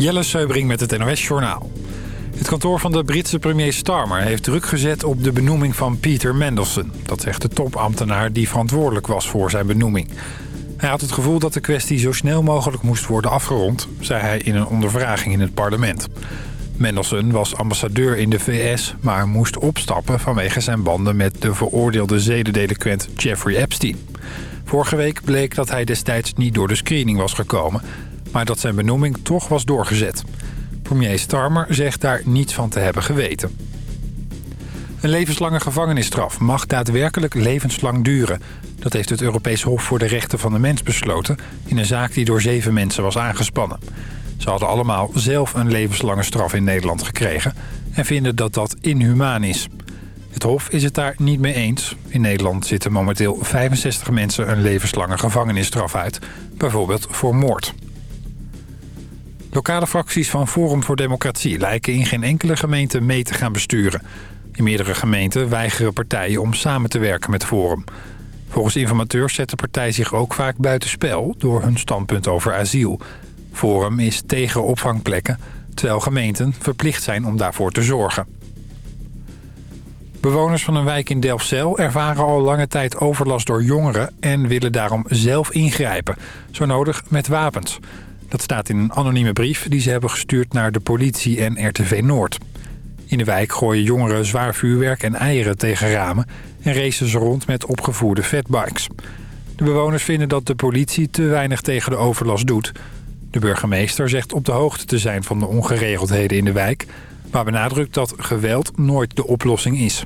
Jelle Seubring met het NOS Journaal. Het kantoor van de Britse premier Starmer heeft druk gezet op de benoeming van Peter Mandelson. Dat zegt de topambtenaar die verantwoordelijk was voor zijn benoeming. Hij had het gevoel dat de kwestie zo snel mogelijk moest worden afgerond... zei hij in een ondervraging in het parlement. Mendelssohn was ambassadeur in de VS, maar moest opstappen... vanwege zijn banden met de veroordeelde zedendelinquent Jeffrey Epstein. Vorige week bleek dat hij destijds niet door de screening was gekomen... maar dat zijn benoeming toch was doorgezet. Premier Starmer zegt daar niets van te hebben geweten. Een levenslange gevangenisstraf mag daadwerkelijk levenslang duren. Dat heeft het Europees Hof voor de Rechten van de Mens besloten... in een zaak die door zeven mensen was aangespannen. Ze hadden allemaal zelf een levenslange straf in Nederland gekregen... en vinden dat dat inhumaan is. Het Hof is het daar niet mee eens. In Nederland zitten momenteel 65 mensen een levenslange gevangenisstraf uit. Bijvoorbeeld voor moord. Lokale fracties van Forum voor Democratie lijken in geen enkele gemeente mee te gaan besturen. In meerdere gemeenten weigeren partijen om samen te werken met Forum. Volgens informateurs zet de partij zich ook vaak buitenspel door hun standpunt over asiel. Forum is tegen opvangplekken, terwijl gemeenten verplicht zijn om daarvoor te zorgen. Bewoners van een wijk in Delfzijl ervaren al lange tijd overlast door jongeren... en willen daarom zelf ingrijpen, zo nodig met wapens. Dat staat in een anonieme brief die ze hebben gestuurd naar de politie en RTV Noord. In de wijk gooien jongeren zwaar vuurwerk en eieren tegen ramen... en racen ze rond met opgevoerde fatbikes. De bewoners vinden dat de politie te weinig tegen de overlast doet. De burgemeester zegt op de hoogte te zijn van de ongeregeldheden in de wijk... maar benadrukt dat geweld nooit de oplossing is.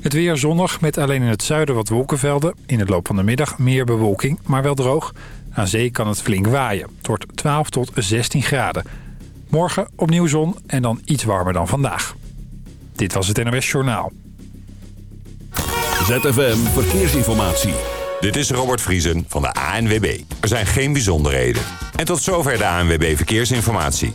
Het weer zonnig met alleen in het zuiden wat wolkenvelden. In de loop van de middag meer bewolking, maar wel droog. Aan zee kan het flink waaien. Het wordt 12 tot 16 graden. Morgen opnieuw zon en dan iets warmer dan vandaag. Dit was het NOS Journaal. ZFM Verkeersinformatie. Dit is Robert Vriesen van de ANWB. Er zijn geen bijzonderheden. En tot zover de ANWB Verkeersinformatie.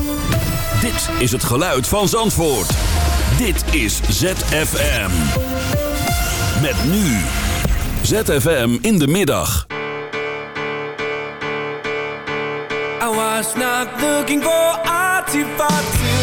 Dit is het geluid van Zandvoort. Dit is ZFM. Met nu. ZFM in de middag. I was not looking for artifacts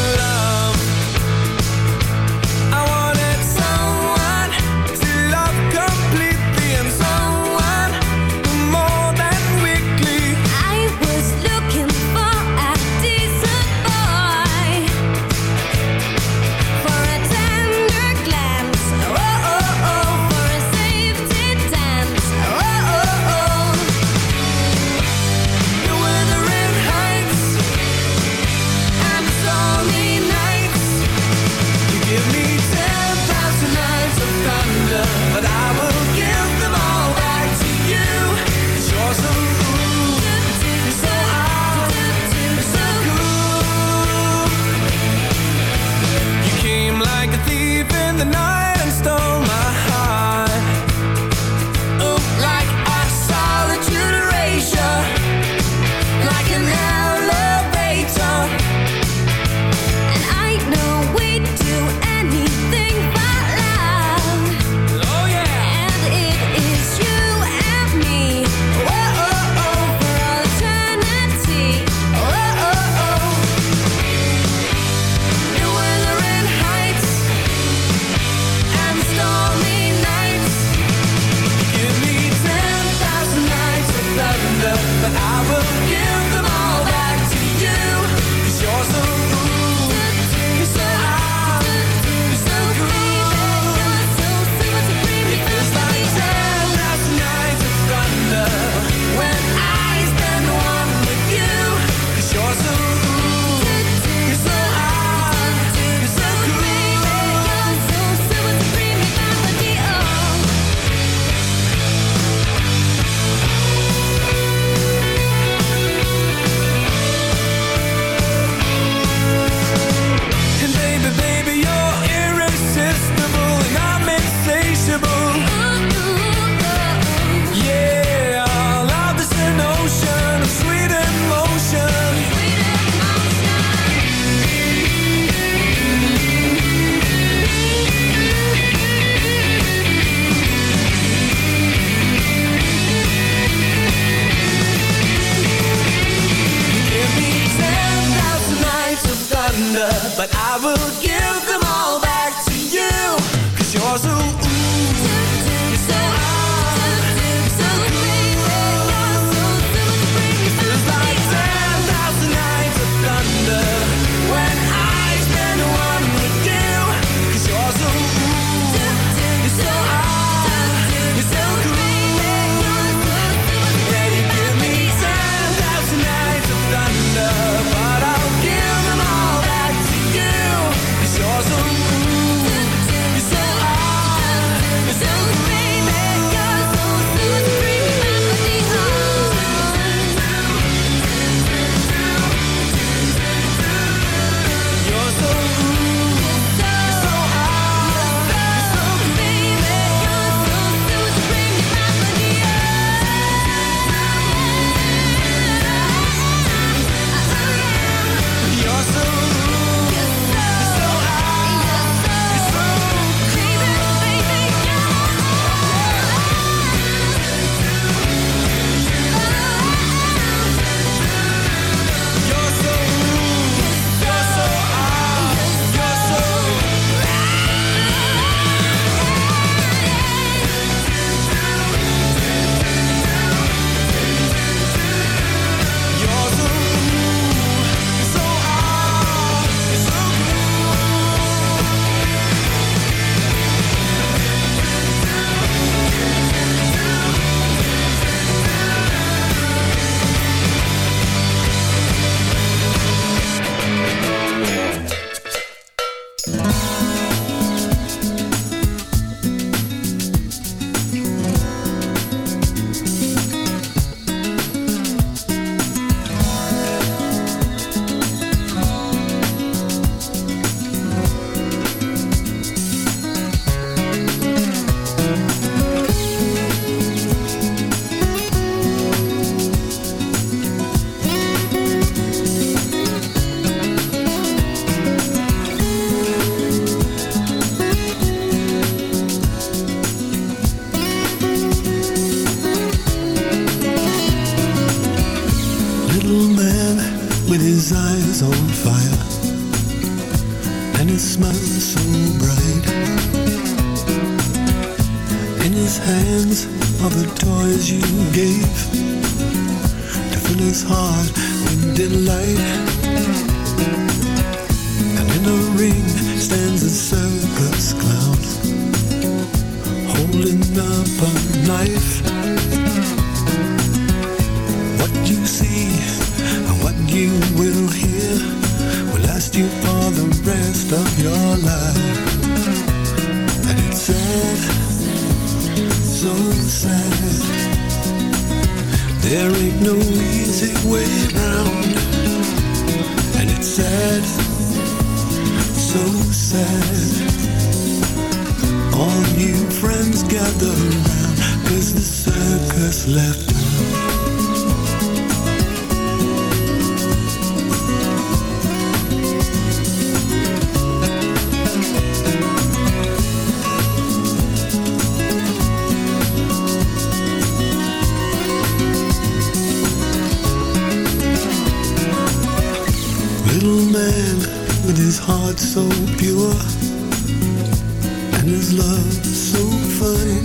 is love so funny?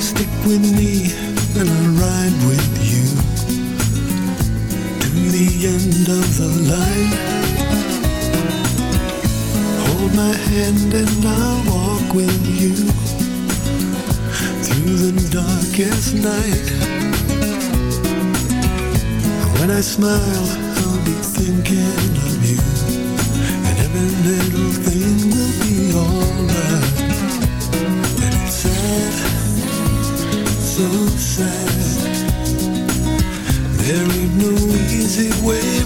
Stick with me and I'll ride with you to the end of the line. Hold my hand and I'll walk with you through the darkest night. When I smile, I'll be thinking of you and every little so sad. There ain't no easy way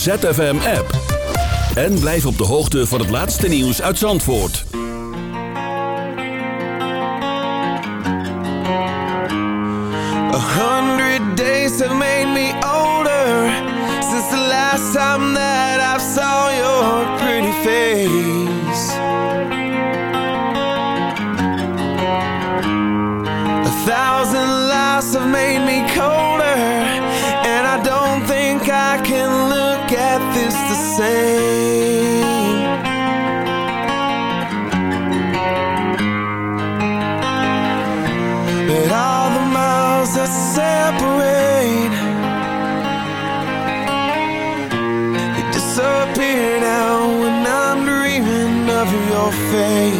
ZFM-app. En blijf op de hoogte van het laatste nieuws uit Zandvoort. A hundred days have made me older Since the last time that I've saw your pretty face A thousand laughs have made me cold Faith.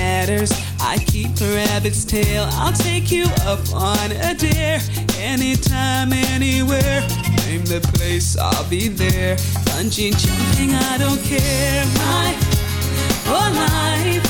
matters. I keep a rabbit's tail. I'll take you up on a dare. Anytime, anywhere. Name the place, I'll be there. Punching, jumping, I don't care. My whole life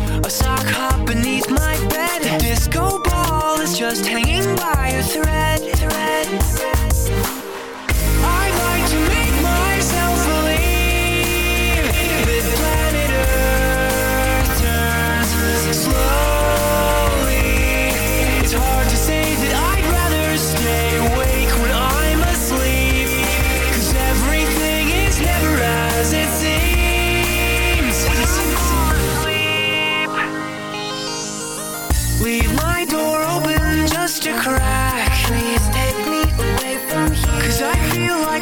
a sock hop beneath my bed. A disco ball is just hanging by a thread. thread.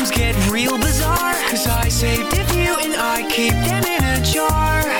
dreams get real bizarre. Cause I saved a few and I keep them in a jar.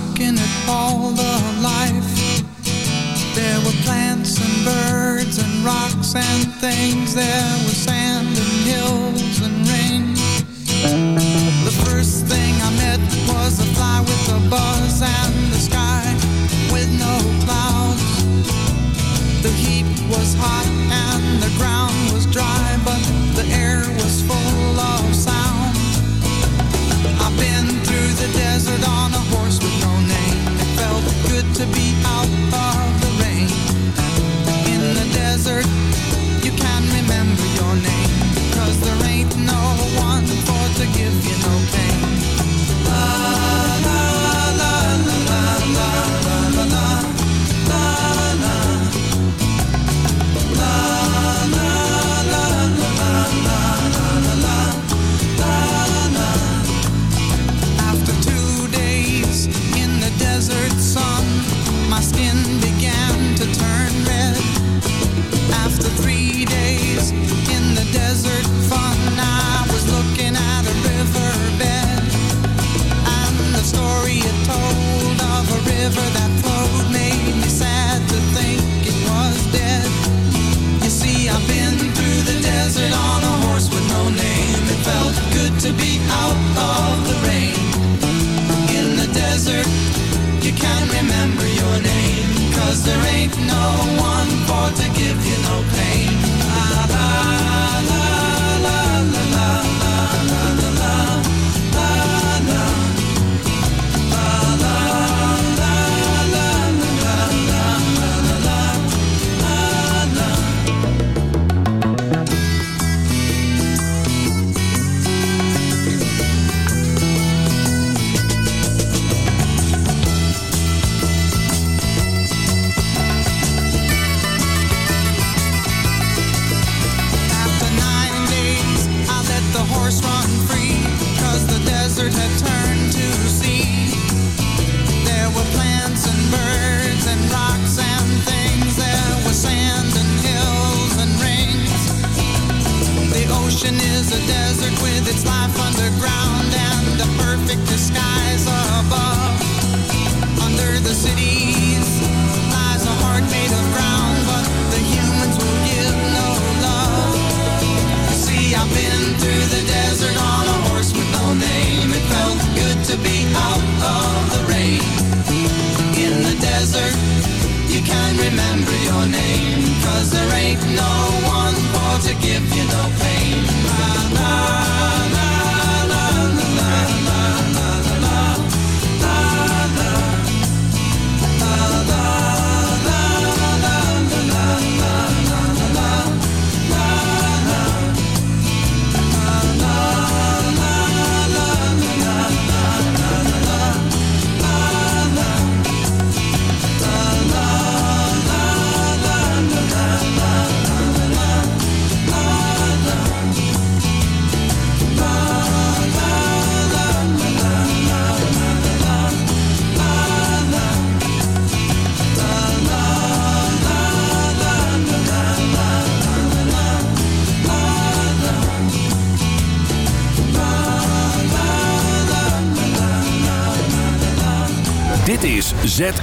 looking at all the life. There were plants and birds and rocks and things. There was sand and hills.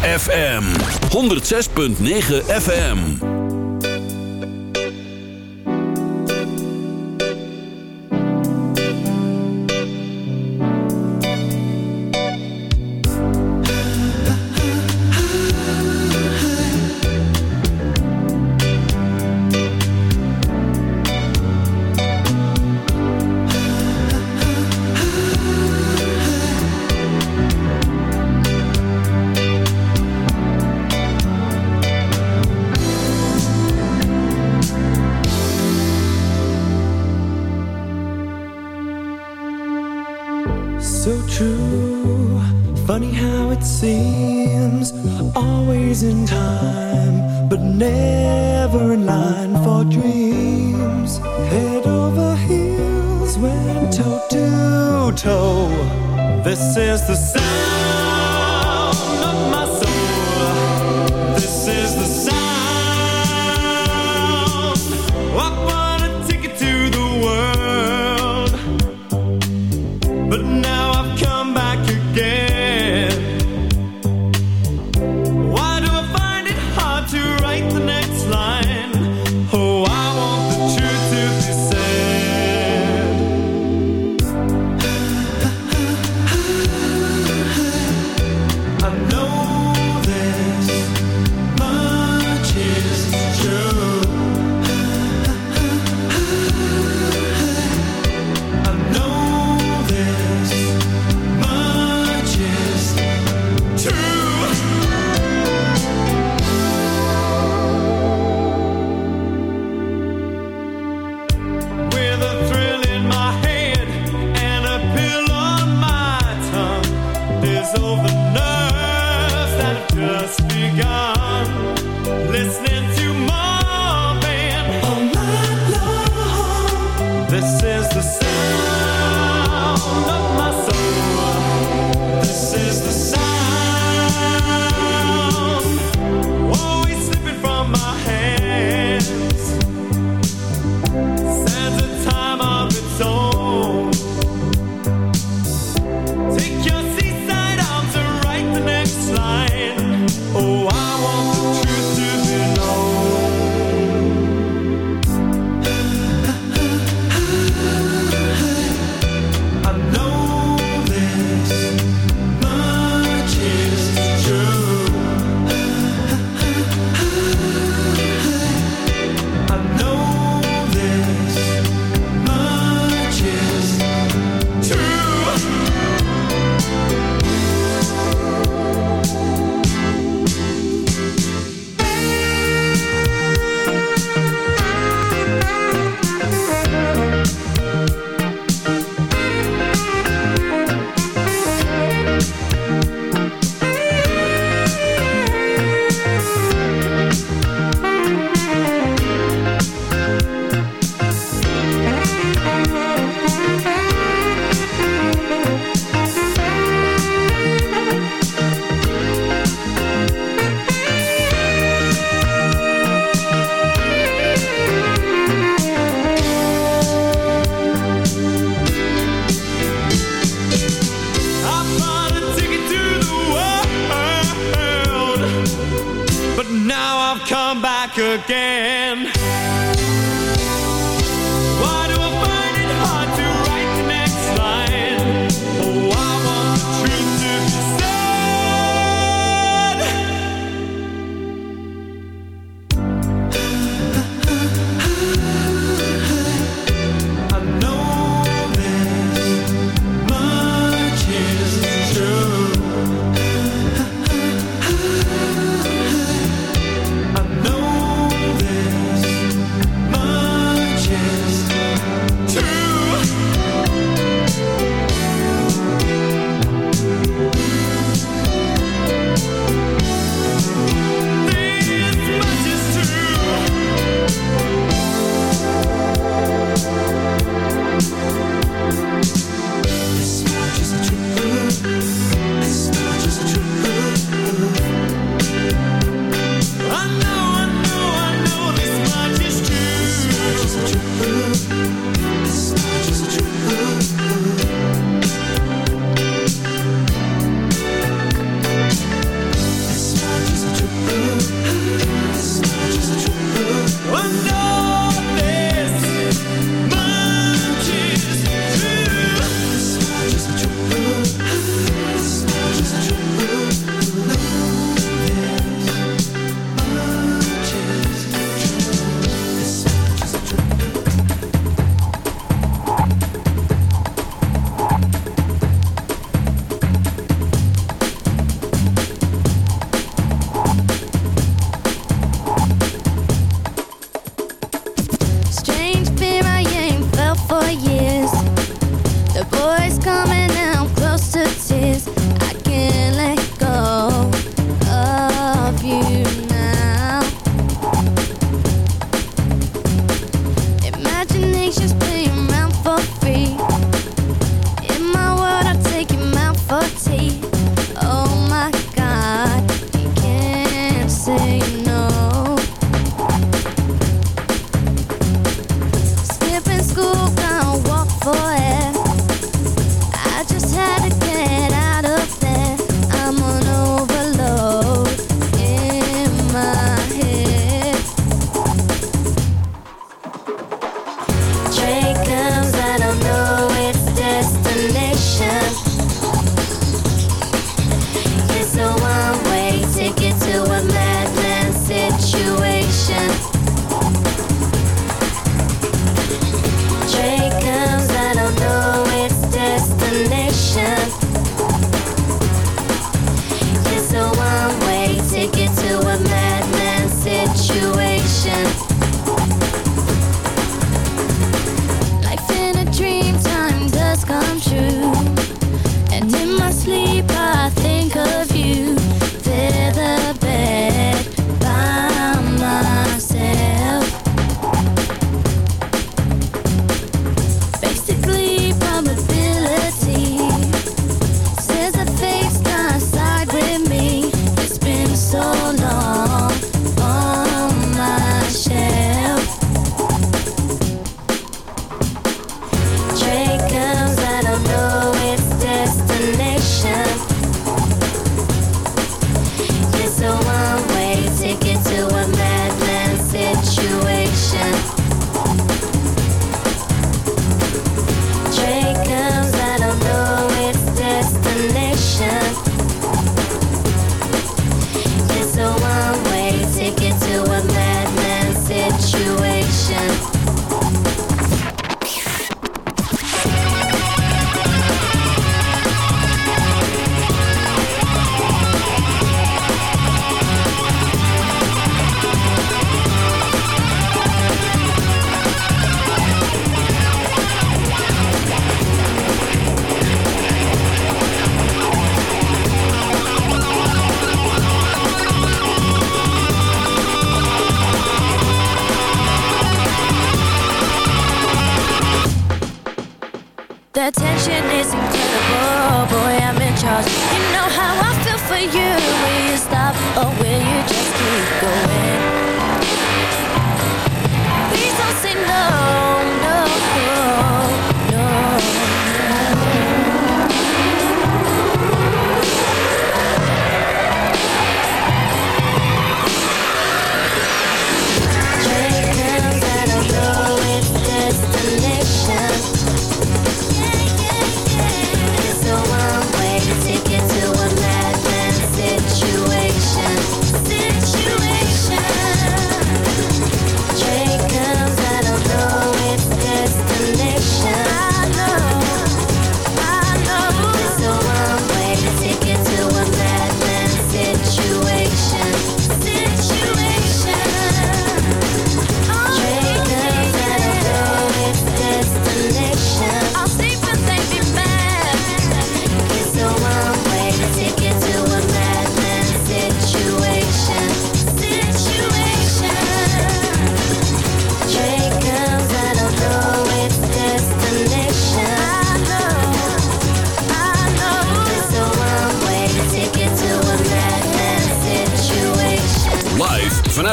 ZFM 106.9 FM.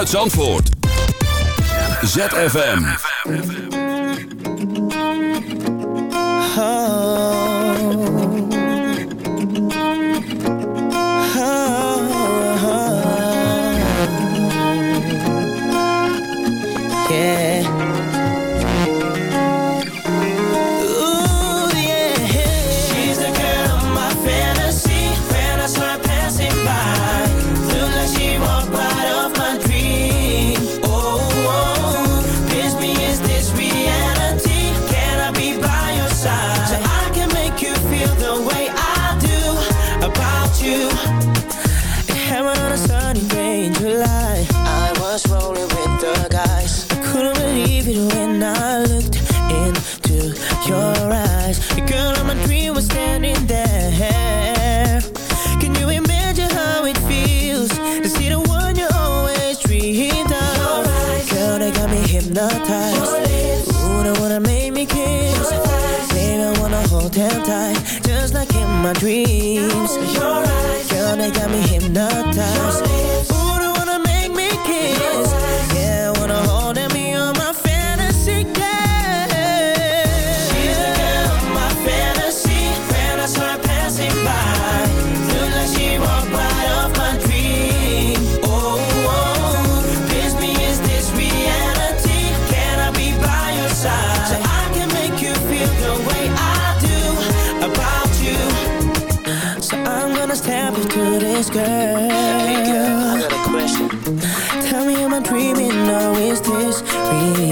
Zandvoort. ZFM. always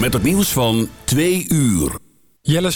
Met het nieuws van twee uur. Jelle